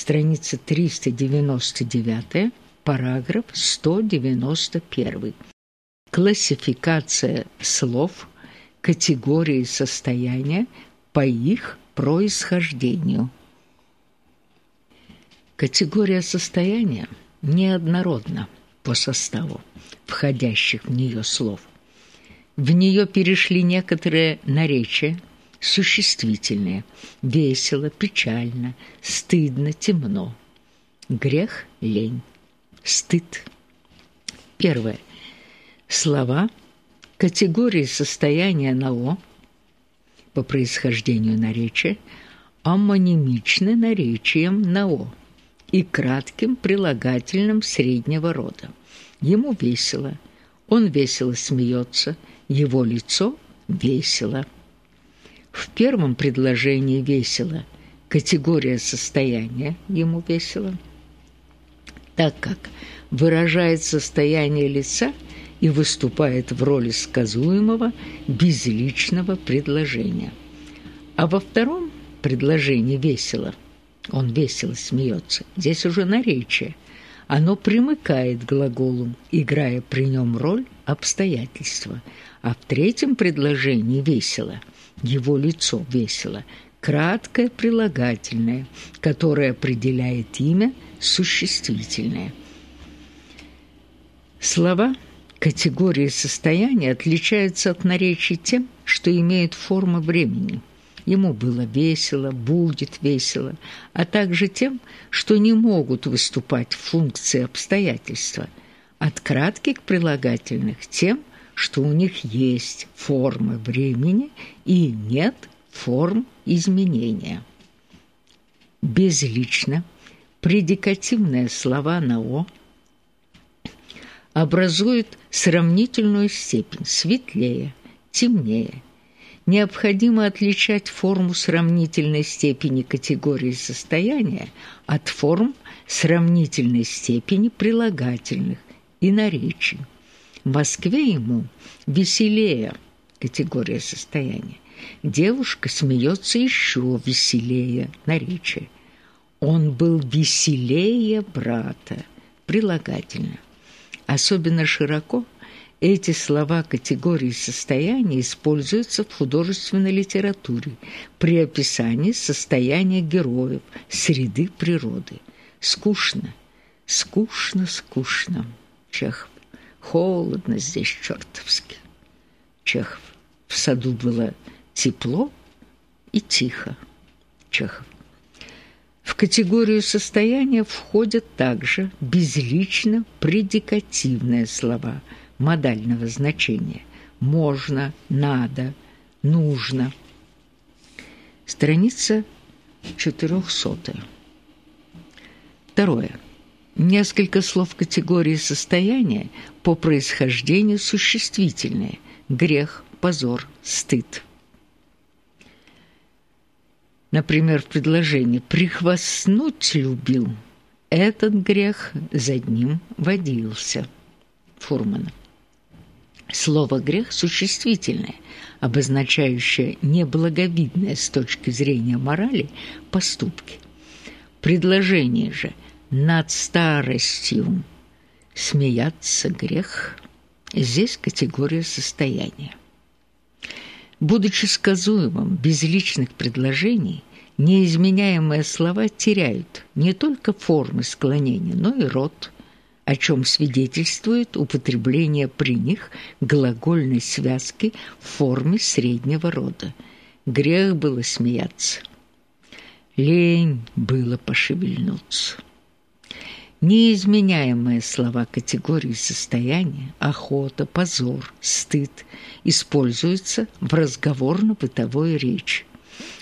страница 399, параграф 191. Классификация слов, категории состояния по их происхождению. Категория состояния неоднородна по составу входящих в нее слов. В нее перешли некоторые наречия, существительные, весело, печально, стыдно, темно. Грех, лень, стыд. Первое. Слова категории состояния на «о» по происхождению наречия амонимичны наречием на «о» и кратким прилагательным среднего рода. Ему весело, он весело смеется, его лицо весело. Первом предложении весело категория состояния ему весело, так как выражает состояние лица и выступает в роли сказуемого безличного предложения. А во втором предложении весело – он весело смеется. Здесь уже наречие. Оно примыкает к глаголу, играя при нем роль обстоятельства. А в третьем предложении весело. Его лицо весело. Краткое прилагательное, которое определяет имя существительное. Слова категории состояния отличаются от наречий тем, что имеют форму времени – Ему было весело, будет весело, а также тем, что не могут выступать функции обстоятельства, от кратких прилагательных тем, что у них есть формы времени и нет форм изменения. Безлично предикативные слова на «о» образуют сравнительную степень светлее, темнее – необходимо отличать форму сравнительной степени категории состояния от форм сравнительной степени прилагательных и наречий. В Москве ему веселее категория состояния. Девушка смеется еще веселее наречие. Он был веселее брата, прилагательно. Особенно широко – эти слова категории состояния используются в художественной литературе при описании состояния героев, среды природы. Скучно, скучно, скучно. Чехов. Холодно здесь чертовски. Чехов. В саду было тепло и тихо. Чехов. В категорию состояния входят также безлично предикативные слова – модального значения. Можно, надо, нужно. Страница 400. Второе. Несколько слов категории состояния по происхождению существительные. Грех, позор, стыд. Например, в предложении «прихвастнуть любил» этот грех за ним водился. Фурмана. Слово «грех» существительное, обозначающее неблаговидное с точки зрения морали поступки. Предложение же «над старостью» смеяться грех здесь категория состояния. Будучи сказуемым без личных предложений, неизменяемые слова теряют не только формы склонения, но и род – о чем свидетельствует употребление при них глагольной связки в форме среднего рода. Грех было смеяться. Лень было пошевельнуться. Неизменяемые слова категории состояния, охота, позор, стыд используются в разговорно-бытовой речи.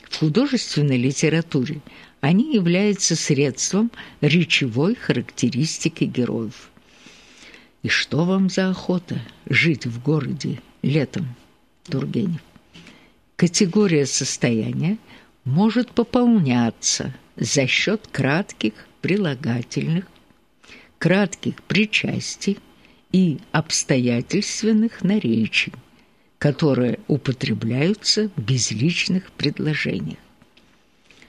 В художественной литературе они являются средством речевой характеристики героев. И что вам за охота жить в городе летом, Тургенев? Категория состояния может пополняться за счет кратких прилагательных, кратких причастий и обстоятельственных наречий, которые употребляются в безличных предложениях.